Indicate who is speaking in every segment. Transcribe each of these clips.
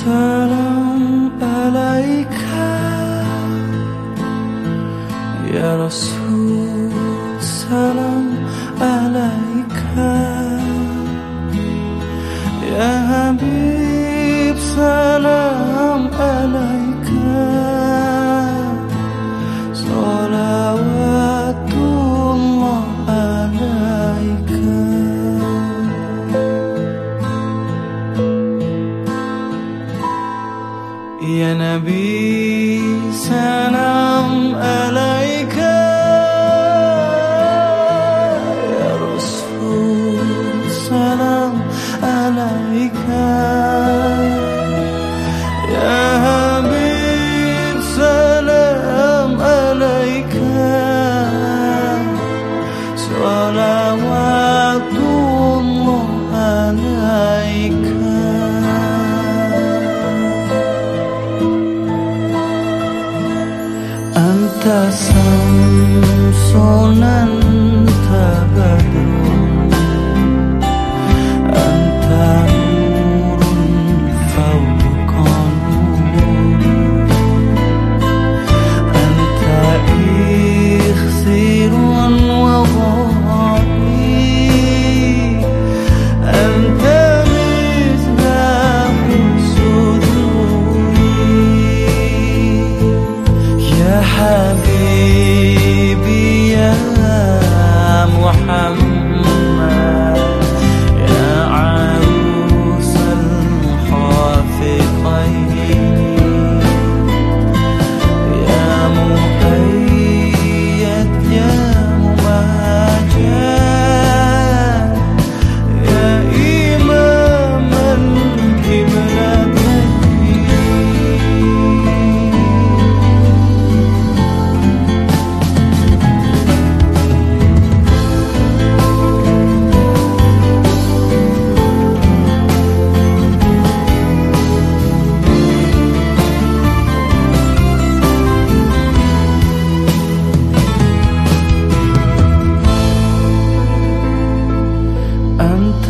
Speaker 1: seorang malaikat Ya Rasul. يا نبي سلام عليك أنت شمس أنت بدر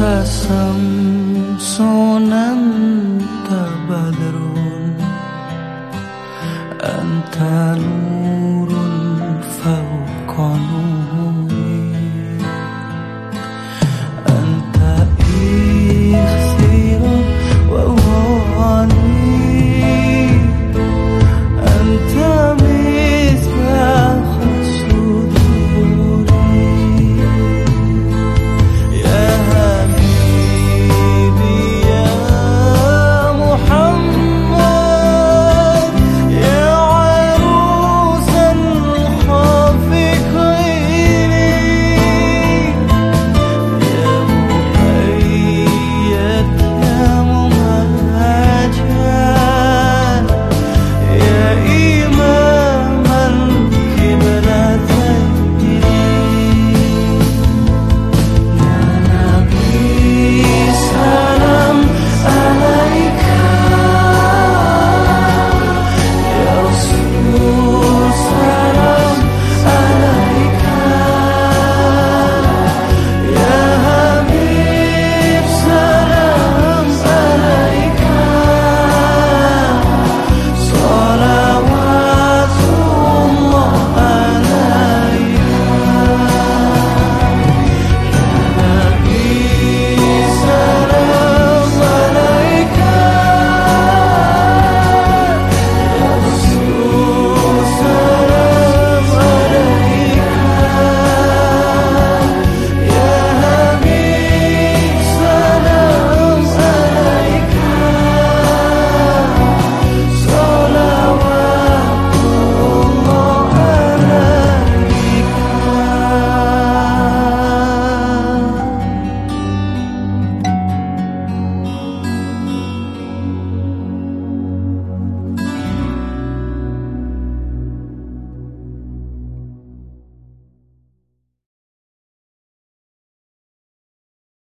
Speaker 1: أنت شمس أنت بدر أنت نور